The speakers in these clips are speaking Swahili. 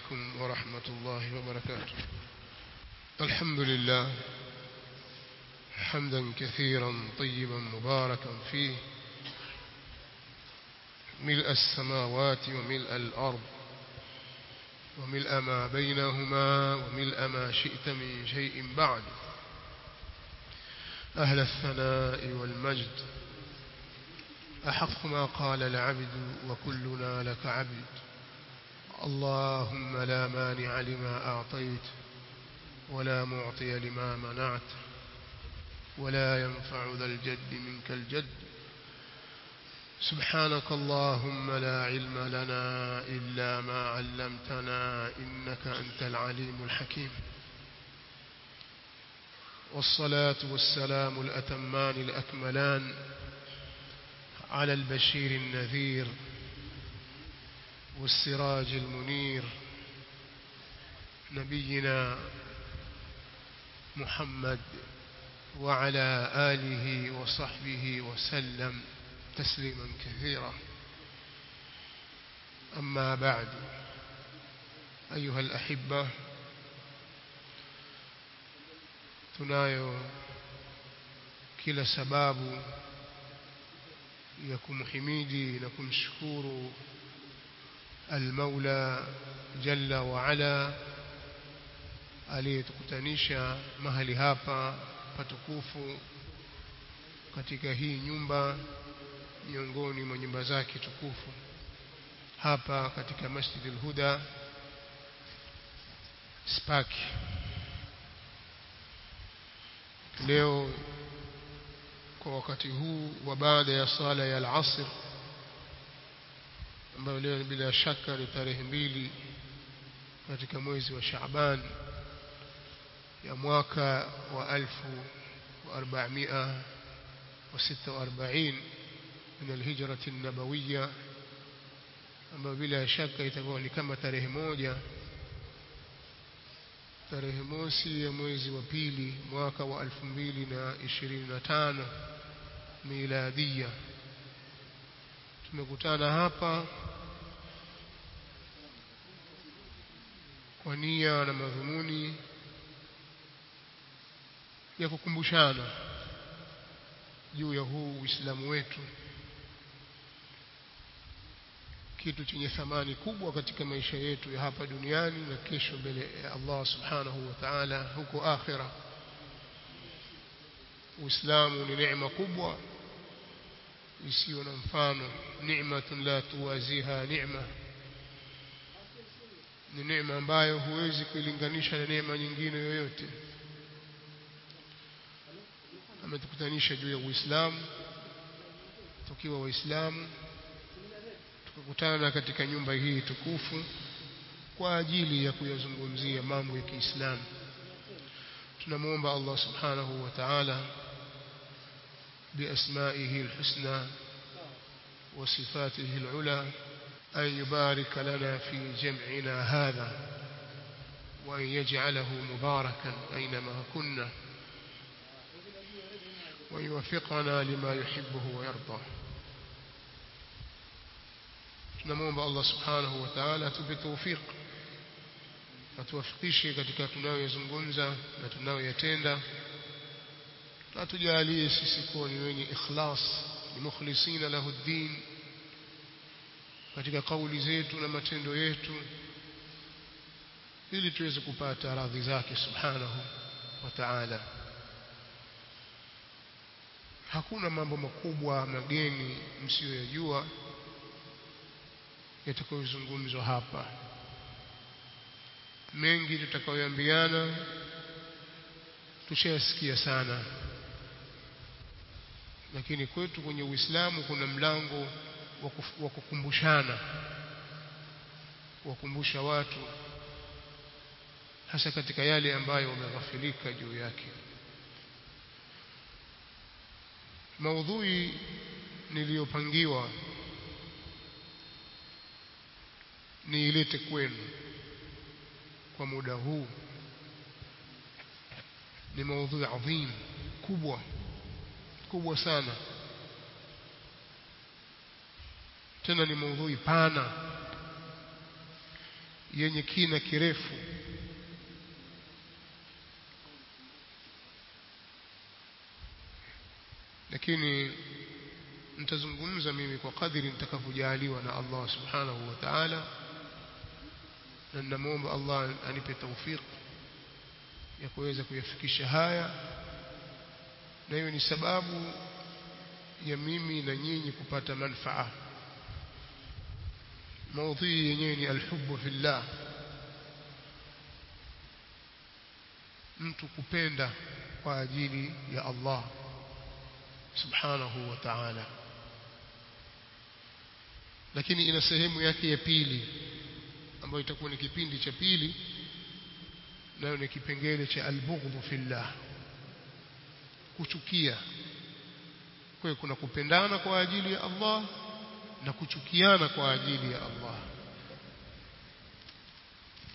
عليكم ورحمة الله وبركاته. الحمد لله حمدا كثيرا طيبا مباركا فيه. ملء السماوات وملء الأرض وملء ما بينهما وملء ما شئت من شيء بعد. أهل الثناء والمجد أحق ما قال العبد وكلنا لك عبد. اللهم لا مانع لما أعطيت ولا معطي لما منعت ولا ينفع ذا الجد منك الجد. سبحانك اللهم لا علم لنا إلا ما علمتنا إنك أنت العليم الحكيم. والصلاة والسلام الأتمان الأكملان على البشير النذير. والسراج المنير نبينا محمد وعلى آله وصحبه وسلم تسليما كثيرا. أما بعد أيها الأحبة tunayo kila sababu ya kumhimidi na kumshukuru al-Maula وعلا wa Ala aliyetukutanisha mahali hapa patukufu katika hii nyumba miongoni mwa nyumba zake tukufu. Hapa katika Masjid al-Huda Spark. Leo kwa wakati huu wa baada ya sala ya al-asr ambayo leo bila shaka ni tarehe mbili katika mwezi wa Shaaban ya mwaka wa alfu wa arba'mia wa sita wa min alhijrati nabawiya ambayo bila shaka itakuwa ni kama tarehe moja tarehe mosi ya mwezi wa pili mwaka wa alfu mbili na ishirini na tano miladia tumekutana hapa kwa nia na madhumuni ya kukumbushana juu ya huu Uislamu wetu kitu chenye thamani kubwa katika maisha yetu ya hapa duniani na kesho mbele ya Allah subhanahu wa ta'ala huko akhira Uislamu ni neema kubwa isiyo na mfano. Ni'matun la tuwaziha ni'ma. Ni neema ambayo huwezi kuilinganisha na neema nyingine yoyote. Ametukutanisha juu ya Uislamu tukiwa waislamu tukakutana katika nyumba hii tukufu kwa ajili ya kuyazungumzia mambo ya Kiislamu. Tunamwomba Allah subhanahu wa ta'ala بأسمائه الحسنى وصفاته العلى أن يبارك لنا في جمعنا هذا وأن يجعله مباركا أينما كنا ويوفقنا لما يحبه ويرضاه نمون بالله سبحانه وتعالى بتوفيق فتوفقيشي قد كتناوي زنقنزة قد كتناوي يتندى na tujalie sisi kuwa ni wenye ikhlas ni mukhlisina lahu din katika kauli zetu na matendo yetu ili tuweze kupata radhi zake subhanahu wa ta'ala. Hakuna mambo makubwa mageni msiyoyajua yatakayozungumzwa hapa. Mengi tutakayoambiana tushayasikia sana lakini kwetu kwenye Uislamu kuna mlango wa kukumbushana. Kuwakumbusha watu hasa katika yale ambayo wameghafilika juu yake. Maudhui niliyopangiwa niilete kwenu kwa muda huu. Ni maudhui adhim kubwa kubwa sana. Tena ni maudhui pana yenye kina kirefu. Lakini nitazungumza mimi kwa kadiri nitakavyojaliwa na Allah subhanahu wa ta'ala na ninamwomba Allah anipe tawfik ya kuweza kuyafikisha haya na hiyo ni sababu ya mimi na nyinyi kupata manfaa. Maudhui yenyewe ni alhubbu fillah. Mtu kupenda kwa ajili ya Allah subhanahu wa ta'ala. Lakini ina sehemu yake ya pili ambayo itakuwa ni kipindi cha pili nayo ni kipengele cha albughdhu fillah kuchukia. Kwa kuna kupendana kwa ajili ya Allah na kuchukiana kwa ajili ya Allah.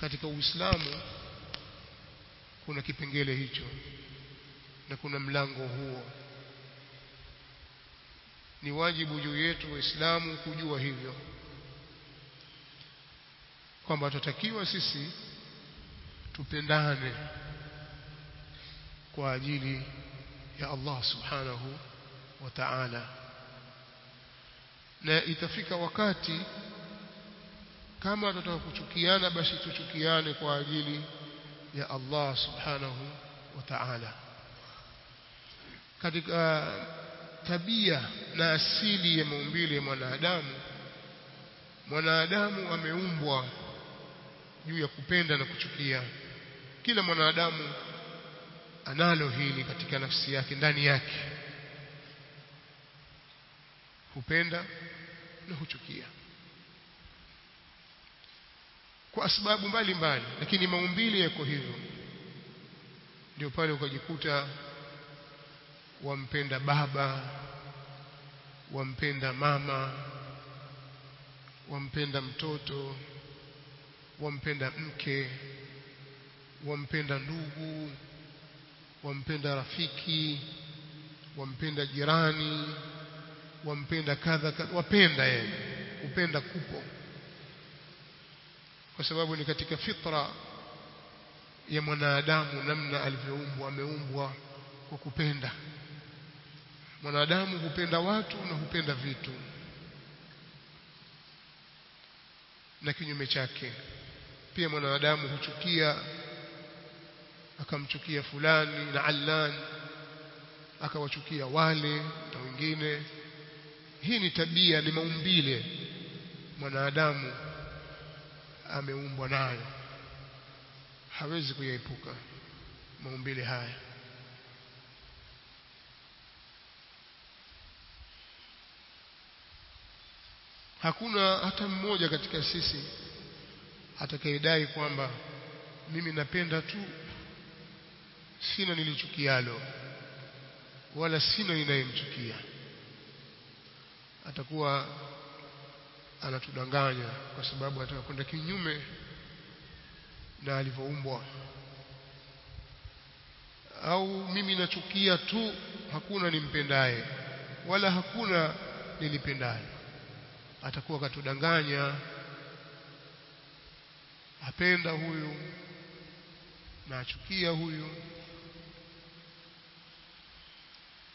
Katika Uislamu kuna kipengele hicho na kuna mlango huo. Ni wajibu juu yetu waislamu kujua hivyo. Kwamba tutatakiwa sisi tupendane kwa ajili ya Allah subhanahu wa ta'ala. Na itafika wakati kama tutataka kuchukiana basi tuchukiane kwa ajili ya Allah subhanahu wa ta'ala. Katika tabia na asili ya maumbile ya mwanadamu mwanadamu ameumbwa juu ya kupenda na kuchukia. Kila mwanadamu analo hili katika nafsi yake ndani yake. Hupenda na huchukia. Kwa sababu mbalimbali lakini maumbile yako hivyo. Ndio pale ukajikuta wampenda baba wampenda mama wampenda mtoto wampenda mke wampenda ndugu wampenda rafiki wampenda jirani wampenda kadha wapenda yeye upenda kupo. Kwa sababu ni katika fitra ya mwanadamu namna alivyoumbwa ameumbwa kwa kupenda. Mwanadamu hupenda watu na hupenda vitu. Na kinyume chake. Pia mwanadamu huchukia akamchukia fulani na allani akawachukia wale na wengine. Hii ni tabia ni maumbile mwanadamu ameumbwa nayo. Hawezi kuyaepuka maumbile haya. Hakuna hata mmoja katika sisi atakayedai kwamba mimi napenda tu sina nilichukialo wala sina ninayemchukia. Atakuwa anatudanganya kwa sababu ataka kwenda kinyume na alivyoumbwa. Au mimi nachukia tu hakuna nimpendaye wala hakuna nilipendaye. Atakuwa katudanganya apenda huyu na achukia huyu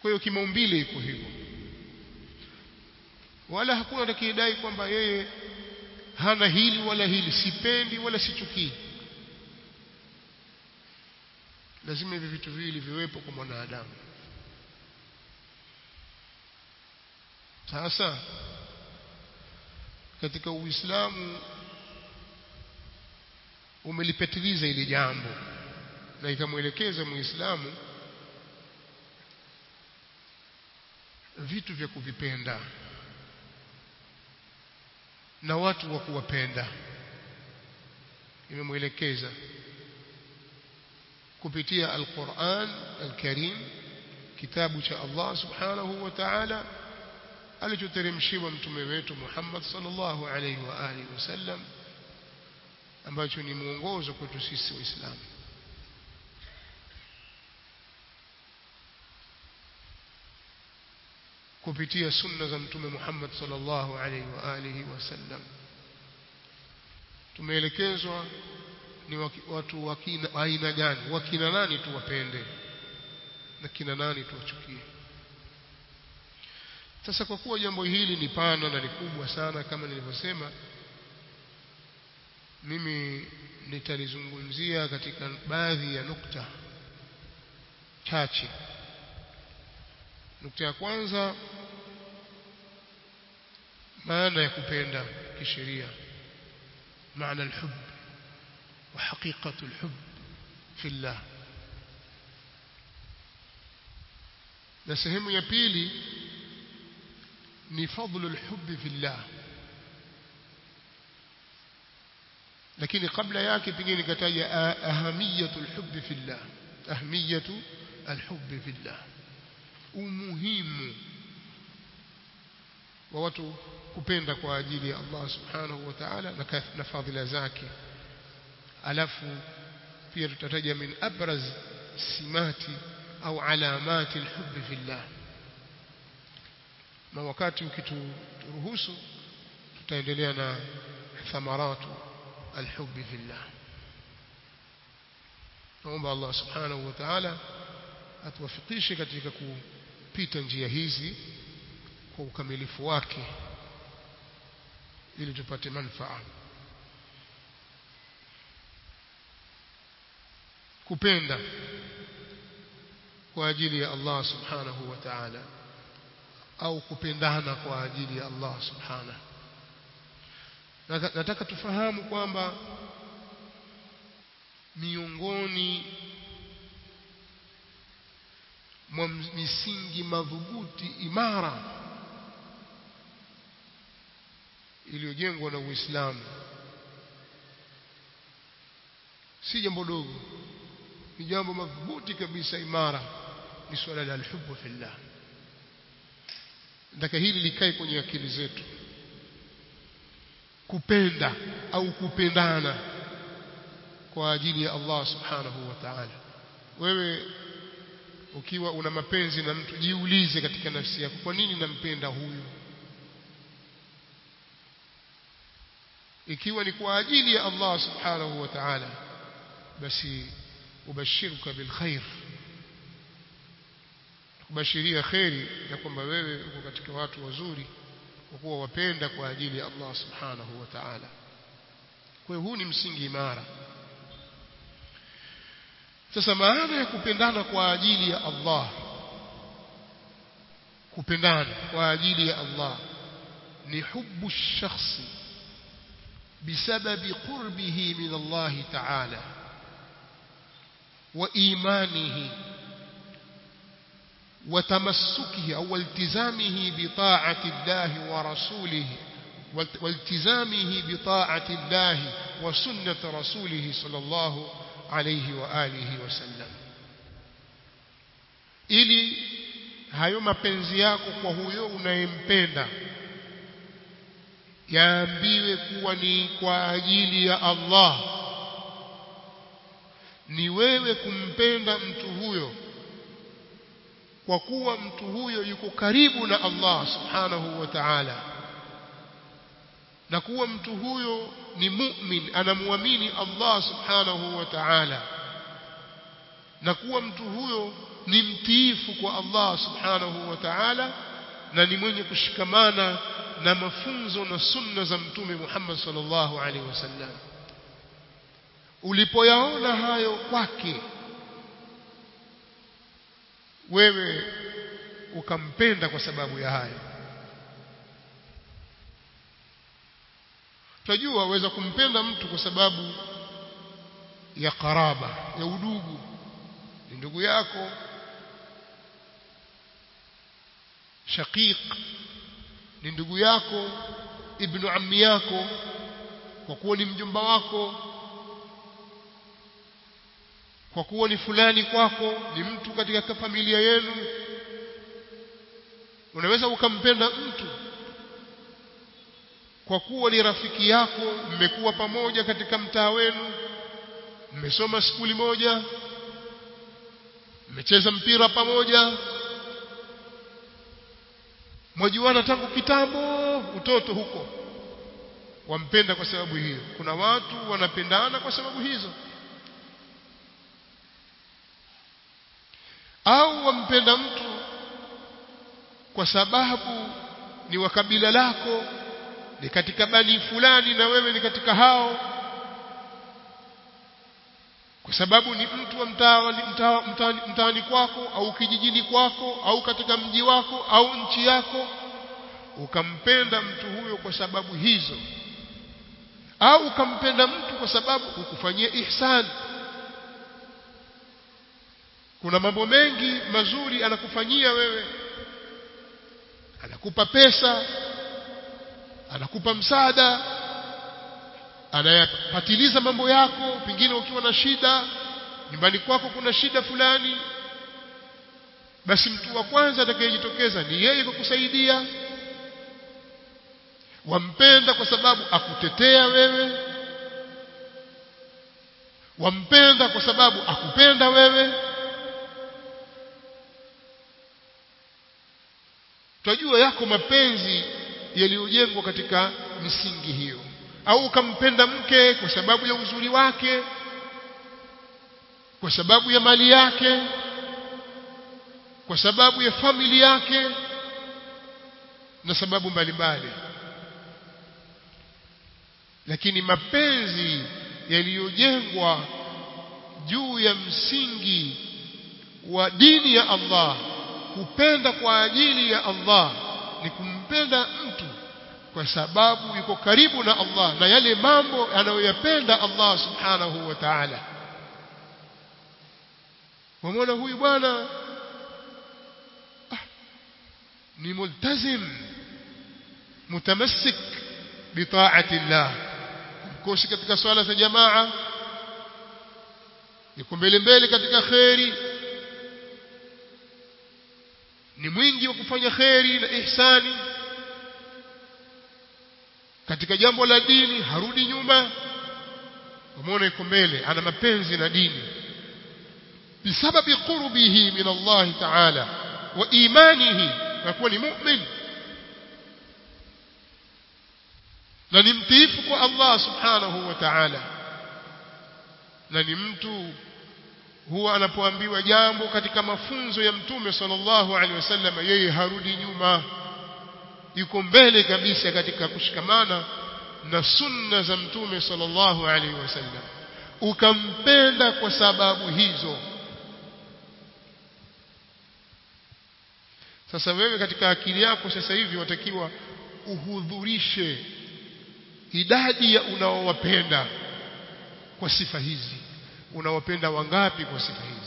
kwa hiyo kimaumbile iko hivyo. Wala hakuna atakayedai kwamba yeye hana hili wala hili. Sipendi wala sichukii lazima hivi vitu viwili viwepo kwa mwanadamu. Sasa katika uislamu umelipatiliza ili jambo na ikamwelekeza muislamu vitu vya kuvipenda na watu wa kuwapenda. Imemwelekeza kupitia Al-Qur'an Al-Karim kitabu cha Allah Subhanahu wa Ta'ala alichoteremshiwa mtume wetu Muhammad sallallahu alaihi wa alihi wasallam ambacho ni mwongozo kwetu sisi waislamu kupitia sunna za mtume Muhammad sallallahu alaihi wa alihi wasallam tumeelekezwa ni watu wakina aina gani? Wakina nani tuwapende? Na kina nani tuwachukie? Sasa kwa kuwa jambo hili ni pana na ni kubwa sana kama nilivyosema mimi nitalizungumzia katika baadhi ya nukta chache nukta ya kwanza maana ya kupenda kisheria maana alhub wa haqiqatu alhub fillah na sehemu ya pili ni fadlu alhub fillah lakini kabla yake pengine nikataja ahamiyatu alhub fillah ahamiyatu alhub fillah umuhimu wa watu kupenda kwa ajili ya Allah subhanahu wa ta'ala na fadhila zake alafu pia tutataja min abraz simati au alamati alhub fillah na wakati ukituruhusu tutaendelea na thamaratu alhub fillah naomba Allah subhanahu wa ta'ala atuwafikishe katika kupita njia hizi kwa ukamilifu wake ili tupate manufaa. Kupenda kwa ajili ya Allah subhanahu wa ta'ala au kupendana kwa ajili ya Allah subhanahu. Nataka tufahamu kwamba miongoni mwa misingi madhubuti imara iliyojengwa na Uislamu. Si jambo dogo ni jambo madhubuti kabisa imara. Ni swala la alhubbu fillah. Ndaka hili likae kwenye akili zetu. Kupenda au kupendana kwa ajili ya Allah subhanahu wa ta'ala. Wewe ukiwa una mapenzi na mtu jiulize katika nafsi yako kwa nini nampenda huyu? Ikiwa ni kwa ajili ya Allah subhanahu wa ta'ala basi ubashiruka bil khair. Kubashiria khairi ya kwamba wewe uko katika watu wazuri kwa kuwa wapenda kwa ajili ya Allah subhanahu wa ta'ala. Kwa hiyo huu ni msingi imara sasa maana ya kupendana kwa ajili ya Allah. Kupendana kwa ajili ya Allah ni hubu shakhsi بسبب قربه من الله تعالى وإيمانه وتمسكه أو التزامه بطاعة الله ورسوله والتزامه بطاعة الله وسنة رسوله صلى الله عليه واله وسلم ili hayo mapenzi yako kwa huyo unayempenda yaambiwe kuwa ni kwa ajili ya Allah. Ni wewe kumpenda mtu huyo kwa kuwa mtu huyo yuko karibu na Allah subhanahu wa ta'ala na kuwa mtu huyo ni mu'min anamwamini Allah subhanahu wa ta'ala. Na kuwa mtu huyo ni mtiifu kwa Allah subhanahu wa ta'ala na ni mwenye kushikamana na mafunzo na sunna za mtume Muhammad sallallahu alaihi wasallam ulipoyaona hayo kwake wewe ukampenda kwa sababu ya hayo tunajua waweza kumpenda mtu kwa sababu ya karaba ya udugu. Ni ndugu yako. Shaqiq ni ndugu yako. Ibnu ammi yako kwa kuwa ni mjomba wako. Kwa kuwa ni fulani kwako ni mtu katika familia yenu. Unaweza ukampenda mtu kwa kuwa ni rafiki yako mmekuwa pamoja katika mtaa wenu mmesoma skuli moja mmecheza mpira pamoja. Mwajuana tangu kitambo utoto huko. Wampenda kwa sababu hiyo. Kuna watu wanapendana kwa sababu hizo. Au wampenda mtu kwa sababu ni wa kabila lako ni katika bani fulani na wewe ni katika hao. Kwa sababu ni mtu wa mtaani mtaa, kwako au kijijini kwako au katika mji wako au nchi yako ukampenda mtu huyo kwa sababu hizo. Au ukampenda mtu kwa sababu ukufanyia ihsan. Kuna mambo mengi mazuri anakufanyia wewe. Anakupa pesa anakupa msaada anayapatiliza mambo yako pengine ukiwa na shida nyumbani kwako kuna shida fulani basi mtu wa kwanza atakayejitokeza ni yeye kukusaidia wampenda kwa sababu akutetea wewe. Wampenda kwa sababu akupenda wewe. Twajua yako mapenzi yaliyojengwa katika misingi hiyo. Au ukampenda mke kwa sababu ya uzuri wake kwa sababu ya mali yake kwa sababu ya famili yake na sababu mbalimbali. Lakini mapenzi yaliyojengwa juu ya msingi wa dini ya Allah kupenda kwa ajili ya Allah ni kumpenda mtu kwa sababu yuko karibu na Allah na yale mambo anayoyapenda Allah subhanahu wa ta'ala wamwona huyu bwana ah, ni multazim mutamassik bitaati Allah mkoshi katika swala za jamaa yuko mbele mbele katika kheri ni mwingi wa kufanya kheri na ihsani katika jambo la dini harudi nyuma. Umeona yuko mbele ana mapenzi na dini. Bisababi qurbihi min Allah ta'ala wa imanihi na kuwa ni mu'min. Na ni mtiifu kwa Allah subhanahu wa ta'ala. Na ni mtu huwa anapoambiwa jambo katika mafunzo ya mtume sallallahu alaihi wasallam yeye harudi nyuma yuko mbele kabisa katika kushikamana na sunna za mtume sallallahu alaihi wasallam. Ukampenda kwa sababu hizo. Sasa wewe katika akili yako sasa hivi watakiwa uhudhurishe idadi ya unaowapenda kwa sifa hizi. Unawapenda wangapi kwa sifa hizi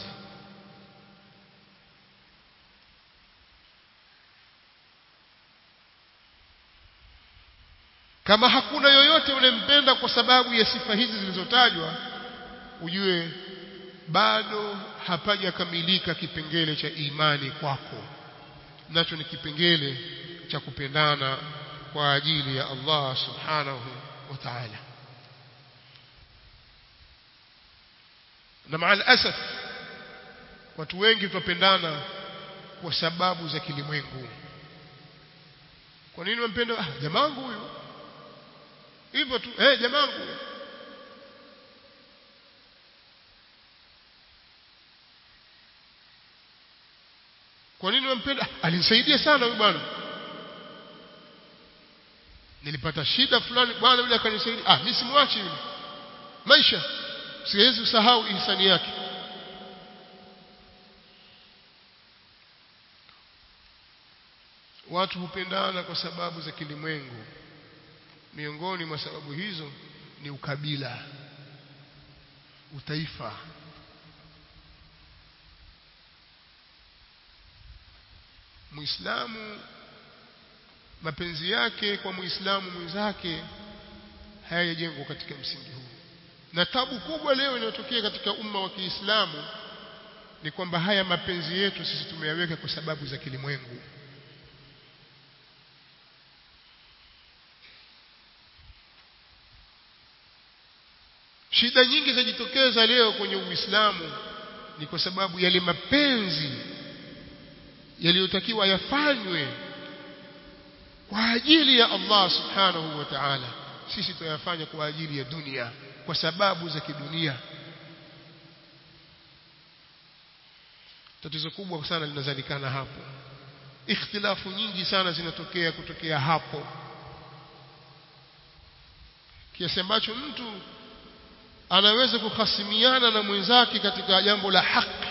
kama hakuna yoyote unempenda kwa sababu ya sifa hizi zilizotajwa ujue bado hapajakamilika kipengele cha imani kwako. Nacho ni kipengele cha kupendana kwa ajili ya Allah subhanahu wa ta'ala. Na maal asaf watu wengi tupendana kwa sababu za kilimwengu. Kwa nini wampenda ah jamaa huyu hivyo tu. Eh jamaangu huyu kwa nini wampenda ah, alinisaidia sana huyu bwana. Nilipata shida fulani bwana yule akanisaidia. Ah mimi simwachi yule. Maisha. Siwezi usahau ihsani yake. Watu hupendana kwa sababu za kilimwengu miongoni mwa sababu hizo ni ukabila utaifa. Muislamu mapenzi yake kwa muislamu mwenzake hayajengwa katika msingi huu. Na tabu kubwa leo inayotokea katika umma wa Kiislamu ni kwamba haya mapenzi yetu sisi tumeyaweka kwa sababu za kilimwengu shida nyingi zajitokeza leo kwenye Uislamu ni kwa sababu yale mapenzi yaliyotakiwa yafanywe kwa ajili ya Allah subhanahu wa ta'ala. Sisi tuyafanya kwa ajili ya dunia kwa sababu za kidunia. Tatizo kubwa sana linazalikana hapo. Ikhtilafu nyingi sana zinatokea kutokea hapo. Kiasi ambacho mtu anaweza kuhasimiana na mwenzake katika jambo la haki.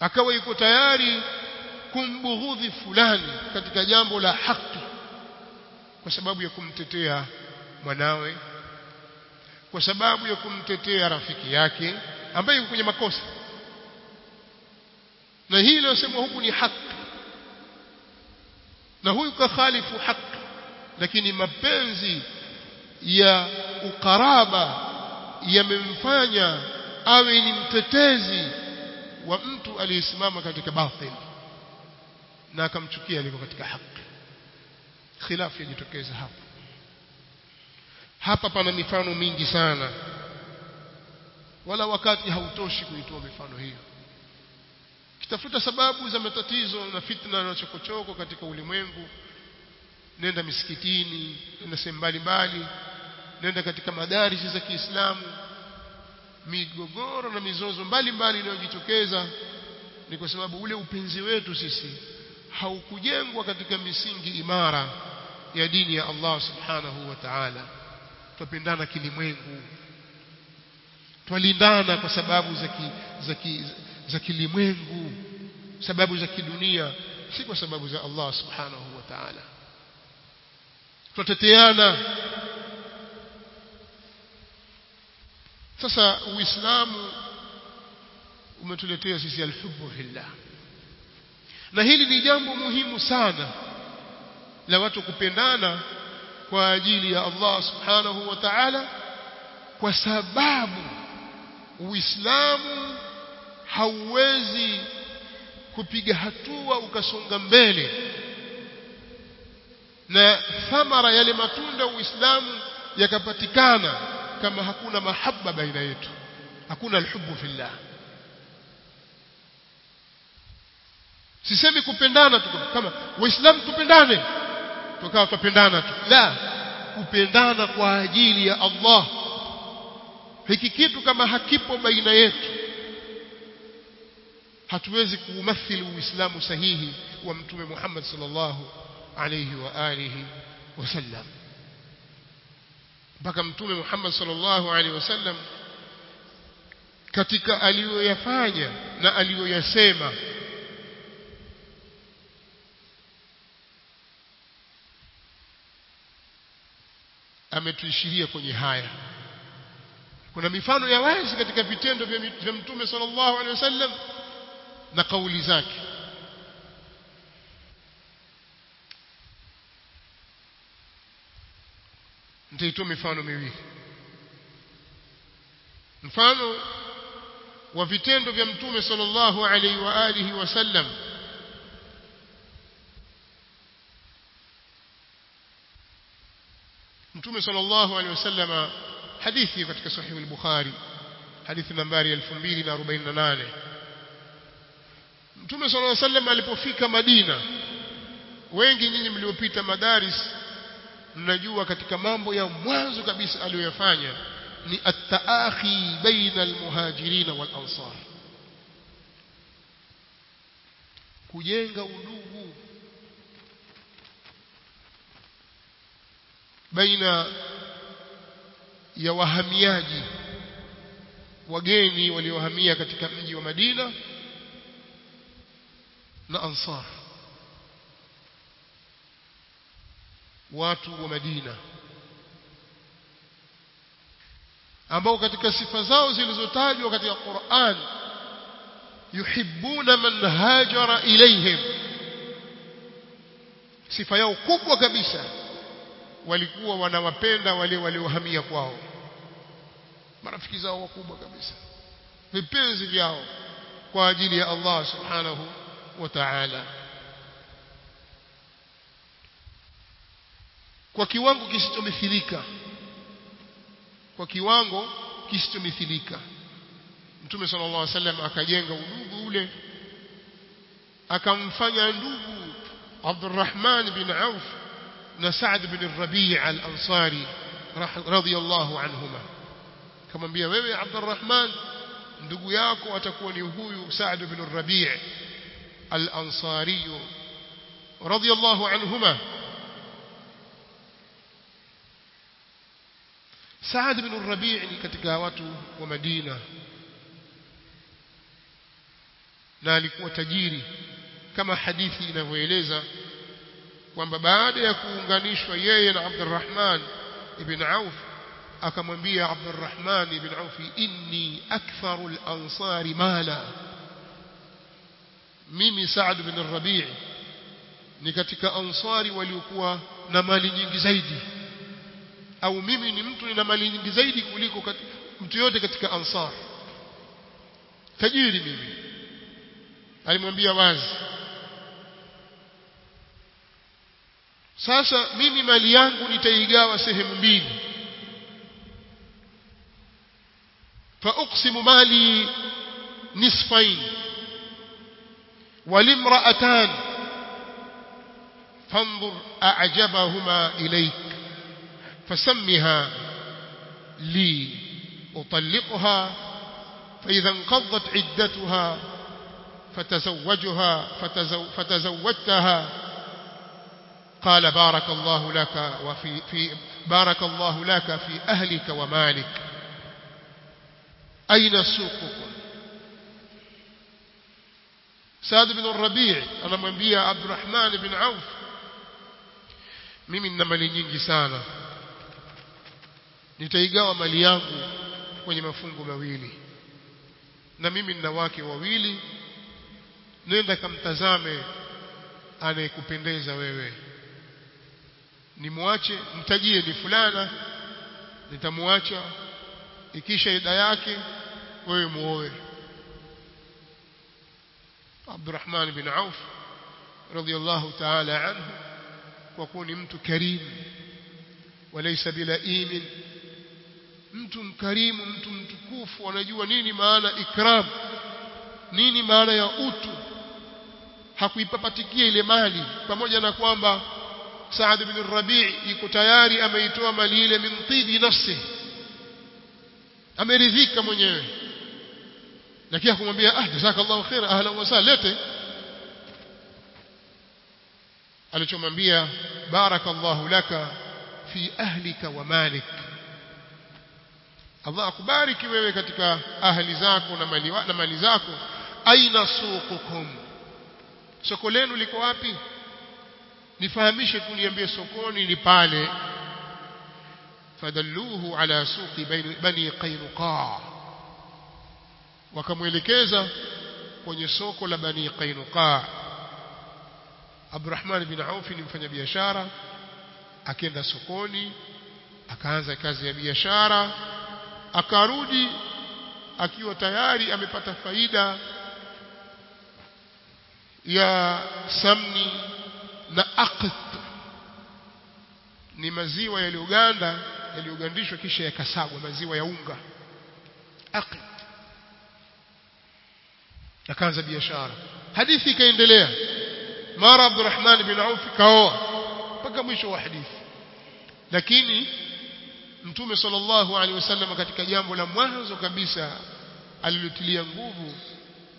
Akawa yuko tayari kumbughudhi fulani katika jambo la haki kwa sababu ya kumtetea mwanawe kwa sababu ya kumtetea rafiki yake ambaye yuko kwenye makosa. Na hii inayosemwa huku ni haki. Na huyu kakhalifu haki lakini mapenzi ya ukaraba yamemfanya awe ni mtetezi wa mtu aliyesimama katika batil. Na akamchukia aliko katika haki khilafu yajitokeza hapa. Hapa pana mifano mingi sana. Wala wakati hautoshi kuitoa mifano hiyo. Kitafuta sababu za matatizo na fitna na chokochoko katika ulimwengu nenda misikitini nenda sehemu mbalimbali nenda katika madarisi za Kiislamu. Migogoro na mizozo mbalimbali inayojitokeza ni kwa sababu ule upenzi wetu sisi haukujengwa katika misingi imara ya dini ya Allah subhanahu wa ta'ala. Tupendana kilimwengu. Twalindana kwa sababu za ki, za ki, za kilimwengu. Sababu za kidunia si kwa sababu za Allah subhanahu wa ta'ala. Tutateteana sasa uislamu umetuletea sisi alhubbu fillah na hili ni jambo muhimu sana la watu kupendana kwa ajili ya Allah subhanahu wa ta'ala kwa sababu uislamu hauwezi kupiga hatua ukasonga mbele. Na thamara yale matunda uislamu yakapatikana kama hakuna mahaba baina yetu. Hakuna alhubbu fillah. Sisemi kupendana tu kama waislamu tupendane tukawa tupendana tu. La kupendana kwa ajili ya Allah. Hiki kitu kama hakipo baina yetu hatuwezi kuumathili uislamu sahihi wa mtume Muhammad sallallahu alayhi wa alihi wasallam mpaka mtume Muhammad sallallahu alaihi wasallam katika aliyoyafanya na aliyoyasema. Ametuishiria kwenye haya. Kuna mifano ya wazi katika vitendo vya mtume sallallahu alaihi wasallam na kauli zake nitaitoa mifano miwili. Mfano wa vitendo vya mtume sallallahu alaihi wa alihi wasallam mtume sallallahu alaihi wasallam hadithi katika sahihi al-bukhari hadithi nambari 2048 mtume sallallahu alaihi wasallam alipofika madina wengi nyinyi mliopita madaris mnajua katika mambo ya mwanzo kabisa aliyoyafanya ni at-taakhi baina al-muhajirin wal ansar kujenga udugu baina ya wahamiaji wageni waliohamia katika mji wa Madina na ansar watu wa Madina ambao katika sifa zao zilizotajwa katika Qur'an yuhibbuna man hajara ilaihim sifa yao kubwa kabisa walikuwa wanawapenda wale waliohamia kwao marafiki zao wakubwa kabisa vipenzi vyao kwa ajili ya Allah subhanahu wa ta'ala kwa kiwango kisichomithilika. Kwa kiwango kisichomithilika. Mtume sallallahu alaihi wasallam akajenga udugu ule. Akamfanya ndugu Abdurrahman bin Auf na Saad bin Rabi' al-Ansari radhiyallahu anhuma. Kamwambia wewe Abdurrahman ndugu yako atakuwa ni huyu Saad bin Rabi' al-Ansari radhiyallahu anhuma Saad bin Rabi' ni katika watu wa Madina na alikuwa tajiri kama hadithi inavyoeleza kwamba baada ya kuunganishwa yeye na Abdurrahman ibn Auf akamwambia Abdurrahman ibn Auf inni aktharu al-ansari mala mimi Saad bin Rabi' ni katika ansari waliokuwa na mali nyingi zaidi au mimi ni mtu nina mali nyingi zaidi kuliko kat, mtu yote katika ansar. Tajiri mimi. Alimwambia wazi. Sasa mimi mali yangu nitaigawa sehemu mbili. Fa uqsimu mali nisfain walimra'atan fanzur a'jabahuma ilayk. فسمها لي أطلقها فإذا انقضت عدتها فتزوجها فتزو فتزوجتها. قال بارك الله لك وفي في بارك الله لك في أهلك ومالك. أين سوقكم سعد بن الربيع منبيا عبد الرحمن بن عوف. nina mali nyingi sana nitaigawa mali yangu kwenye mafungu mawili. Na mimi nina wake wawili. Nenda kamtazame anayekupendeza wewe. Nimwache mtajie ni fulana. Nitamwacha. Ikisha ida yake wewe muoe. Abdurrahman bin Auf radiyallahu ta'ala anhu kwa kuwa ni mtu karimu walaysa bilaimin mtu mkarimu mtu mtukufu anajua nini maana ikram nini maana ya utu hakuipapatikia ile mali pamoja na kwamba Saad bin Rabi' yuko tayari ameitoa mali ile min tibi nafsi ameridhika mwenyewe lakini akamwambia ah jazakallahu khair ahlan wa sahlan lete alichomwambia barakallahu laka fi ahlika wa malik Allah akubariki wewe katika ahli zako na mali na mali zako. Aina suqukum? Soko lenu liko wapi? Nifahamishe tu niambie sokoni ni pale. Fadalluhu ala suqi bani qainuqa wakamwelekeza kwenye soko la bani qainuqa Abdurrahman bin Auf ni mfanya biashara akaenda sokoni akaanza kazi ya biashara akarudi akiwa tayari amepata faida ya samni na aqt ni maziwa yaliyoganda yaliyogandishwa kisha yakasagwa maziwa ya unga. Aqt akaanza biashara. Hadithi ikaendelea. Mara Abdurrahman bin Auf kaoa mpaka mwisho wa hadithi. Lakini Mtume sallallahu alaihi wasallam katika jambo la mwanzo kabisa alilotilia nguvu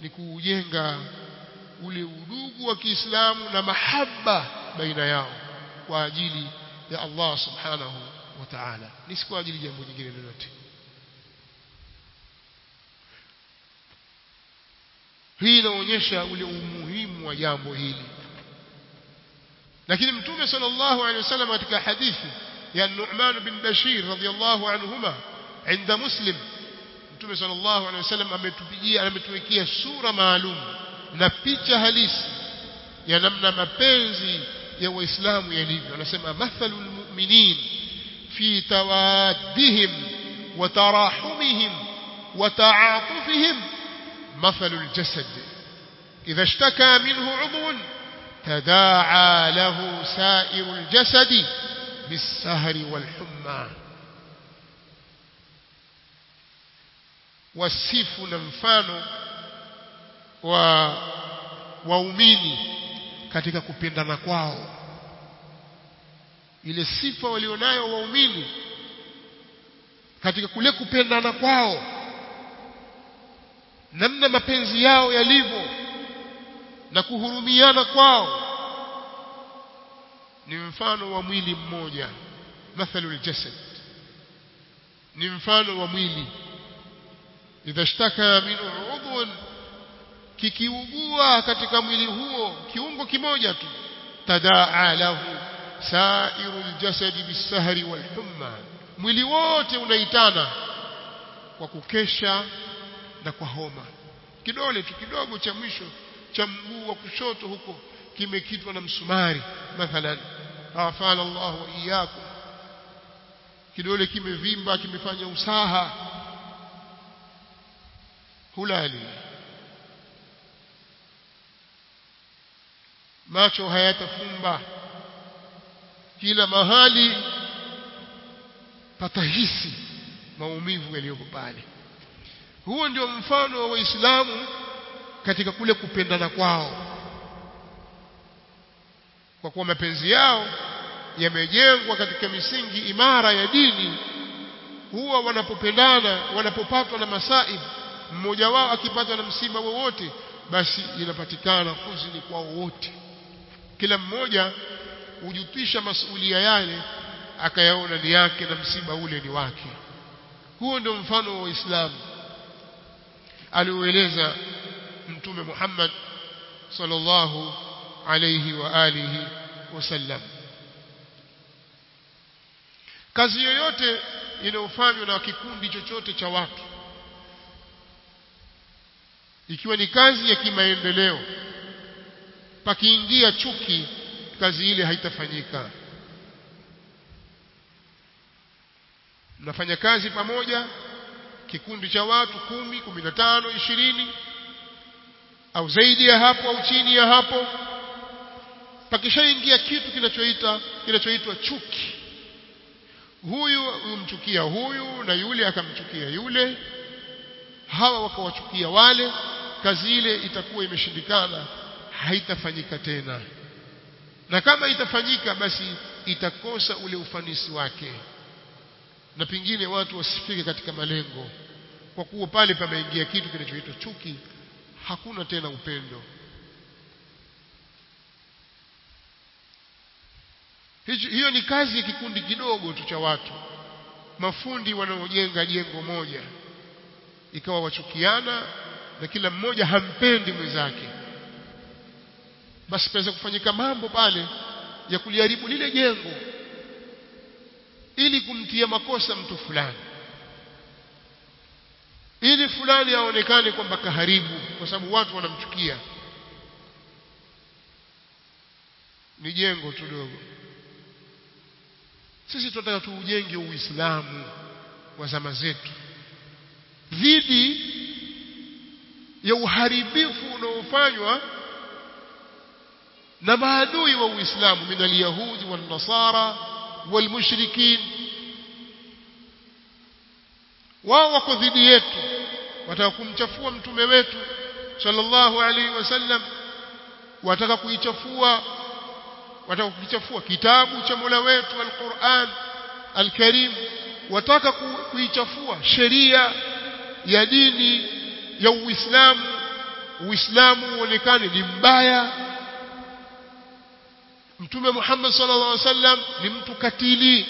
ni kuujenga ule udugu wa Kiislamu na mahaba baina yao kwa ajili ya Allah subhanahu wa ta'ala. Ni si kwa ajili jambo jingine lolote. Hii inaonyesha ule umuhimu wa jambo hili. Lakini mtume sallallahu alaihi wasallam katika hadithi ya Nu'man bin Bashir radhiyallahu anhuma عند مسلم mtume sallallahu alaihi wasallam ametupigia ametuwekea sura maalum na picha halisi ya namna mapenzi ya waislamu yalivyo anasema mathalul mu'minin fi tawaddihim wa tarahumihim wa ta'atufihim mathalul jasad idha ishtaka minhu 'udhun تداعى له سائر الجسد بالسهر والحمى wasifu na mfano wa waumini katika kupendana kwao ile sifa walionayo waumini katika kule kupendana kwao namna mapenzi yao yalivyo na kuhurumiana kwao ni mfano wa mwili mmoja mathalul jasad. Ni mfano wa mwili. Idha shtaka min udhun kikiugua katika mwili huo kiungo kimoja tu tadaa lahu sairul jasad bisahri walhumma. Mwili wote unaitana kwa kukesha na kwa homa. Kidole tu kidogo cha mwisho cha mguu wa kushoto huko kimekitwa na msumari mathalan afala Allah iyyakum. Kidole kimevimba kimefanya usaha. Hulali. Macho hayatafumba. Kila mahali patahisi maumivu yaliyopo pale. Huo ndio mfano wa waislamu katika kule kupendana kwao kwa kuwa mapenzi yao yamejengwa katika misingi imara ya dini huwa wanapopendana wanapopatwa na masaib mmoja wao akipatwa na msiba wowote basi inapatikana huzuni kwao wote. Kila mmoja hujutwisha masulia yale akayaona ni yake na msiba ule ni wake. Huo ndio mfano wa Uislamu alioeleza mtume Muhammad sallallahu wa alihi wasallam kazi yoyote inayofanywa na kikundi chochote cha watu ikiwa ni kazi ya kimaendeleo pakiingia chuki kazi ile haitafanyika. Mnafanya kazi pamoja kikundi cha watu kumi kumi na tano ishirini au zaidi ya hapo au chini ya hapo pakishaingia kitu kinachoita kinachoitwa chuki. Huyu umchukia huyu na yule akamchukia yule. Hawa wakawachukia wale kazi ile itakuwa imeshindikana haitafanyika tena. Na kama itafanyika basi itakosa ule ufanisi wake. Na pengine watu wasifike katika malengo. Kwa kuwa pale pameingia kitu kinachoitwa chuki hakuna tena upendo hiyo ni kazi ya kikundi kidogo tu cha watu. Mafundi wanaojenga jengo moja. Ikawa wachukiana na kila mmoja hampendi mwenzake. Basi paweza kufanyika mambo pale ya kuliharibu lile jengo. Ili kumtia makosa mtu fulani. Ili fulani aonekane kwamba kaharibu kwa sababu watu wanamchukia. Ni jengo tu dogo sisi tunataka tuujenge uislamu wa zama zetu. Dhidi ya uharibifu unaofanywa na maadui wa Uislamu min alyahudi walnasara nasara wal mushrikin wao wako dhidi yetu wataka kumchafua mtume wetu sallallahu alaihi wasallam wataka kuichafua wataka kukichafua kitabu cha Mola wetu al-Qur'an al-Karim wataka kuichafua sheria ya dini ya Uislamu Uislamu uonekane ni mbaya. Mtume Muhammad sallallahu alaihi wasallam ni mtu katili.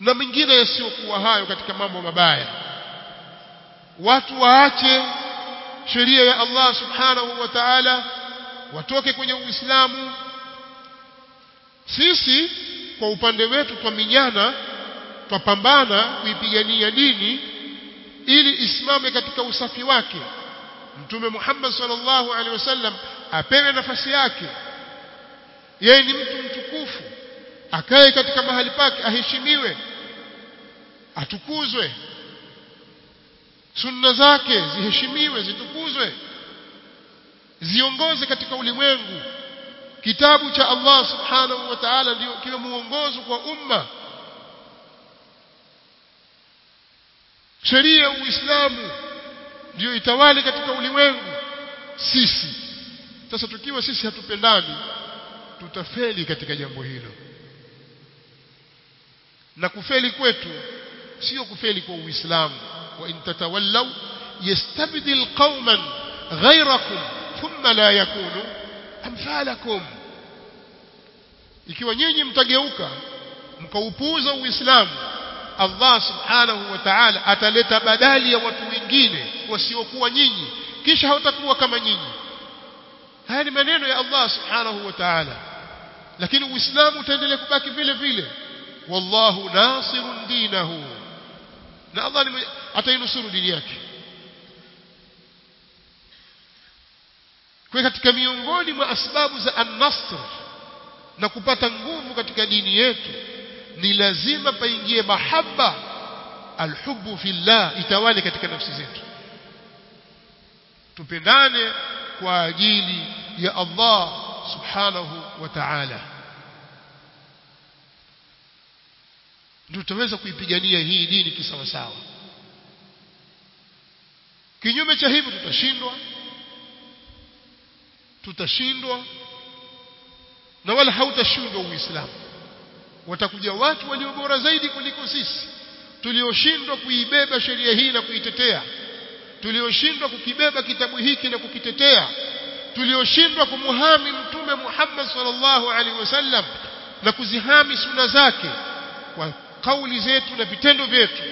Na mengine yasiyokuwa hayo katika mambo mabaya. Watu waache sheria ya Allah subhanahu wa ta'ala watoke kwenye Uislamu. Sisi kwa upande wetu twaminyana twapambana kuipigania dini ili isimame katika usafi wake. Mtume Muhammad sallallahu alaihi wasallam apewe nafasi yake. Yeye ni mtu mtukufu. Akae katika mahali pake aheshimiwe atukuzwe. Sunna zake ziheshimiwe zitukuzwe ziongoze katika ulimwengu. Kitabu cha Allah subhanahu wa ta'ala ndio kiwe muongozo kwa umma. Sheria ya Uislamu ndio itawale katika ulimwengu. Sisi. Sasa tukiwa sisi hatupendani tutafeli katika jambo hilo. Na kufeli kwetu sio kufeli kwa Uislamu. Wa in tatawallaw yastabdil qauman ghayrakum thumma la yakunu amthalakum ikiwa nyinyi mtageuka mkaupuuza Uislamu Allah subhanahu wa ta'ala ataleta badali ya watu wengine wasiokuwa nyinyi kisha hawatakuwa kama nyinyi haya ni maneno ya Allah subhanahu wa ta'ala lakini Uislamu utaendelea kubaki vile vile wallahu nasirun dinahu na Allah atainusuru dini yake kwa katika miongoni mwa asbabu za an-nasr na kupata nguvu katika dini yetu ni lazima paingie mahaba alhubbu fillah itawale katika nafsi zetu. Tupendane kwa ajili ya Allah subhanahu wa ta'ala. Tutaweza kuipigania hii dini kisawasawa. Kinyume cha hivyo tutashindwa tutashindwa na wala hautashindwa uislamu. Watakuja watu walio bora zaidi kuliko sisi tulioshindwa kuibeba sheria hii na kuitetea tulioshindwa kukibeba kitabu hiki na kukitetea tulioshindwa kumuhami mtume Muhammad sallallahu alaihi wasallam na kuzihami suna zake kwa kauli zetu na vitendo vyetu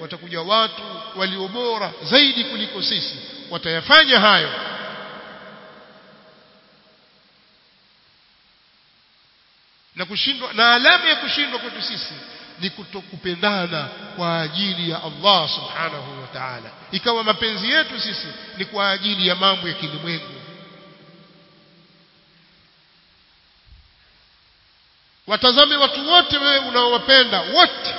watakuja watu walio bora zaidi kuliko sisi. Watayafanya hayo na kushindwa na alama ya kushindwa kwetu sisi ni kutokupendana kwa ajili ya Allah subhanahu wa ta'ala. Ikawa mapenzi yetu sisi ni kwa ajili ya mambo ya kilimwengu. Watazame watu wote wewe unaowapenda wote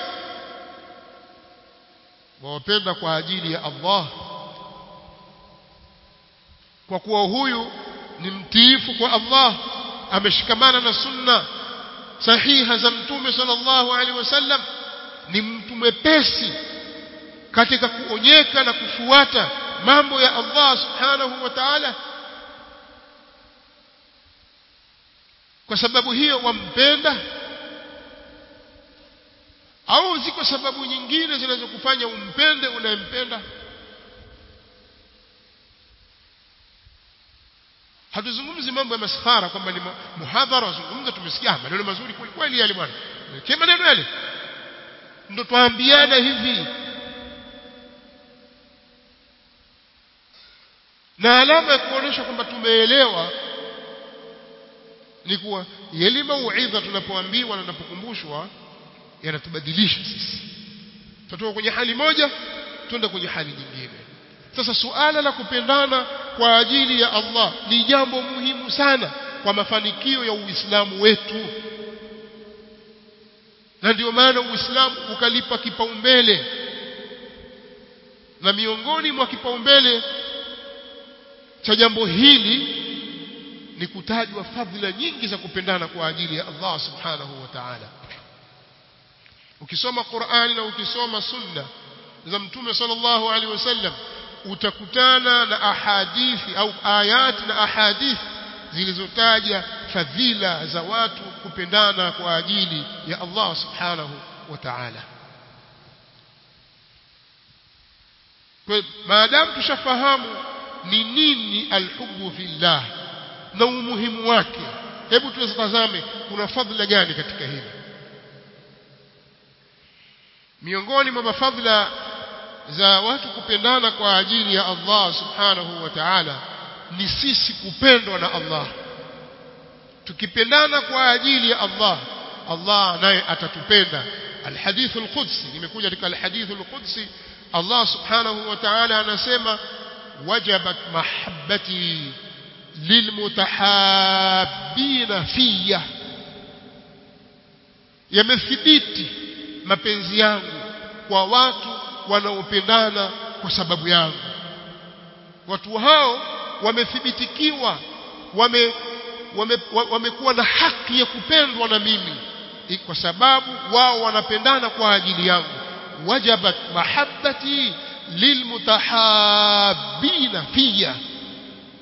wawapenda kwa ajili ya Allah. Kwa kuwa huyu ni mtiifu kwa Allah ameshikamana na sunna sahiha za mtume sallallahu alaihi wasallam ni mtu mwepesi katika kuonyeka na kufuata mambo ya Allah subhanahu wa ta'ala. Kwa sababu hiyo wampenda au ziko sababu nyingine zinazokufanya umpende unayempenda hatuzungumzi mambo ya masfara kwamba ni muhadhara wazungumza tumesikia maneno mazuri kweli kweli yale bwana. Kile maneno yale. Ndo tuambiana hivi. Na alama ya kuonesha kwamba tumeelewa ni kuwa yale mauidha tunapoambiwa na tunapokumbushwa yanatubadilisha sisi. Tutoka kwenye hali moja twenda kwenye hali nyingine sasa suala la kupendana kwa ajili ya Allah ni jambo muhimu sana kwa mafanikio ya Uislamu wetu. Na ndio maana Uislamu ukalipa kipaumbele. Na miongoni mwa kipaumbele cha jambo hili ni kutajwa fadhila nyingi za kupendana kwa ajili ya Allah subhanahu wa ta'ala. Ukisoma Qur'ani na ukisoma sunna za mtume sallallahu alaihi wasallam utakutana na ahadithi au ayati na ahadithi zilizotaja fadhila za watu kupendana kwa ajili ya Allah subhanahu wa ta'ala. Kwa maadamu tushafahamu ni nini alhubbu fillah na umuhimu wake hebu tuwezatazame kuna fadhila gani katika hili. Miongoni mwa mafadhila za watu kupendana kwa ajili ya Allah subhanahu wa ta'ala ni sisi kupendwa na Allah. Tukipendana kwa ajili ya Allah Allah naye atatupenda. Alhadith alqudsi imekuja katika alhadith alqudsi Allah subhanahu wa ta'ala anasema wajabat mahabbati lilmutahabbina fiyya. Yamethibiti mapenzi yangu kwa watu wanaopendana kwa sababu yangu. Watu hao wamethibitikiwa wame wamekuwa wame na haki ya kupendwa na mimi. Kwa sababu wao wanapendana kwa ajili yangu. Wajabat mahabbati lilmutahabbina fiya.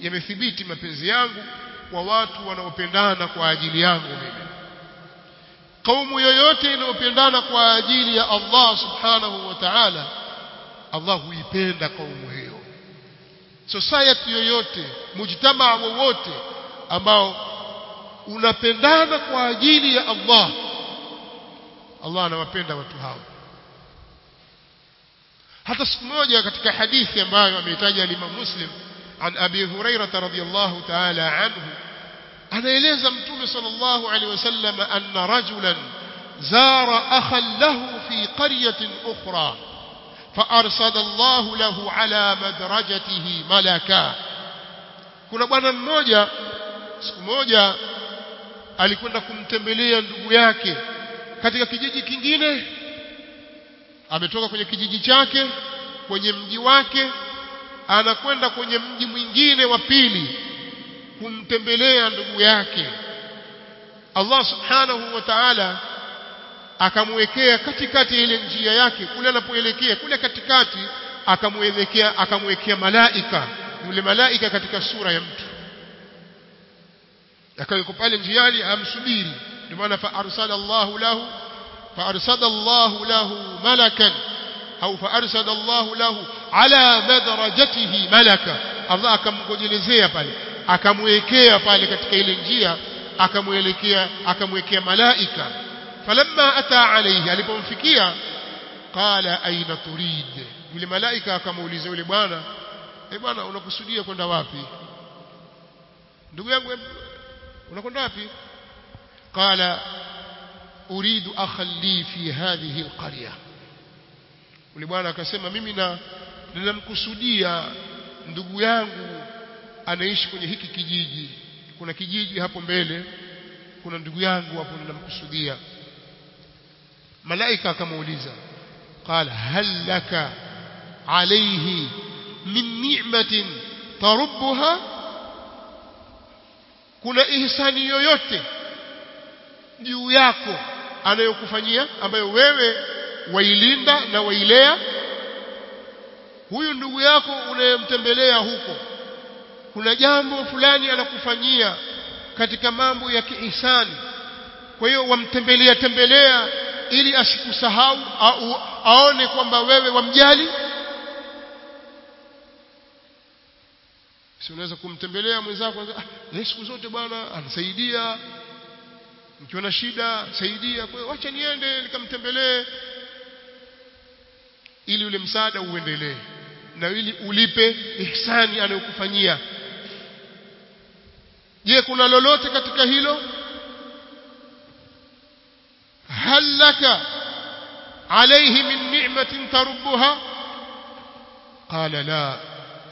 Yamethibiti mapenzi yangu kwa watu wanaopendana kwa ajili yangu mimi kaumu yoyote inayopendana kwa ajili ya Allah subhanahu wa ta'ala Allah huipenda kaumu hiyo. Society yoyote mujtamaa wowote ambao unapendana kwa ajili ya Allah Allah anawapenda watu hao. Hata siku moja katika hadithi ambayo ameitaja Imam Muslim an Abi Hurairah radhiyallahu ta'ala anhu anaeleza mtume sallallahu alaihi wasallam anna rajulan zara akhan lahu fi qaryatin ukhra فأرصد الله له على مدرجته ملكا kuna bwana mmoja siku moja alikwenda kumtembelea ndugu yake katika kijiji kingine ametoka kwenye kijiji chake kwenye mji wake anakwenda kwenye mji mwingine wa pili kumtembelea ndugu yake Allah subhanahu wa ta'ala akamwekea katikati ile njia yake kule anapoelekea kule katikati akamwelekea akamwekea malaika yule malaika katika sura ya mtu akaweko pale njiani amsubiri ndio maana fa arsala Allahu lahu fa arsala Allahu lahu malakan au fa arsala Allahu lahu ala madrajatihi malaka Allah akamgojelezea pale akamwekea pale katika ile njia akamwelekea akamwekea malaika falamma ata alayhi alipomfikia qala aina turid yule malaika akamuuliza yule bwana eh bwana unakusudia kwenda wapi ndugu yangu unakwenda wapi qala uridu akhan li fi hadhihi alqarya yule bwana akasema mimi na ninamkusudia ndugu yangu anaishi kwenye hiki kijiji. Kuna kijiji hapo mbele kuna ndugu yangu hapo ninamkusudia. Malaika akamuuliza qala hal laka alayhi min ni'matin tarubbuha? Kuna ihsani yoyote juu yako anayokufanyia ambayo wewe wailinda na wailea? Huyu ndugu yako unayemtembelea huko kuna jambo fulani anakufanyia katika mambo ya kiihsani. Kwa hiyo wamtembelea tembelea ili asikusahau au aone kwamba wewe wamjali. Si unaweza kumtembelea mwenzako ah siku zote bwana anisaidia nikiwa na shida saidia kwa hiyo acha niende nikamtembelee. Ili ule msaada uendelee na ili ulipe ihsani anayokufanyia je kuna lolote katika hilo لك عليه من نعمة تربها قال لا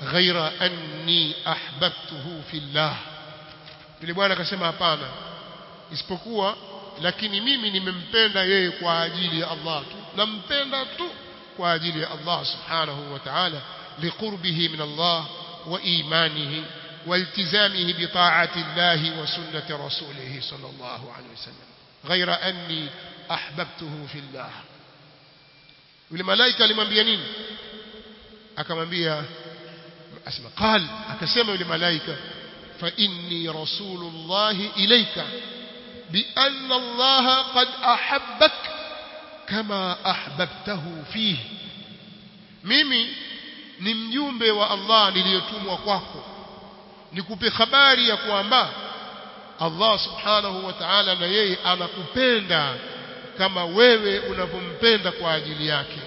غير أني أحببته في الله yule bwana akasema hapana isipokuwa lakini mimi nimempenda yeye kwa ajili ya Allah tu nampenda tu kwa ajili ya Allah subhanahu wa ta'ala liqurbihi min Allah wa imanihi والتزامه بطاعة الله وسنة رسوله صلى الله عليه وسلم غير أني أحببته في الله. والملائكة لمن بيانين أكمن بيا أسمع قال أكسمع الملائكة فإني رسول الله إليك بأن الله قد أحبك كما أحببته فيه. ميمي نمجوم mjumbe الله لليتوم niliyotumwa nikupe habari ya kwamba Allah subhanahu wa ta'ala na yeye anakupenda kama wewe unavyompenda kwa ajili yake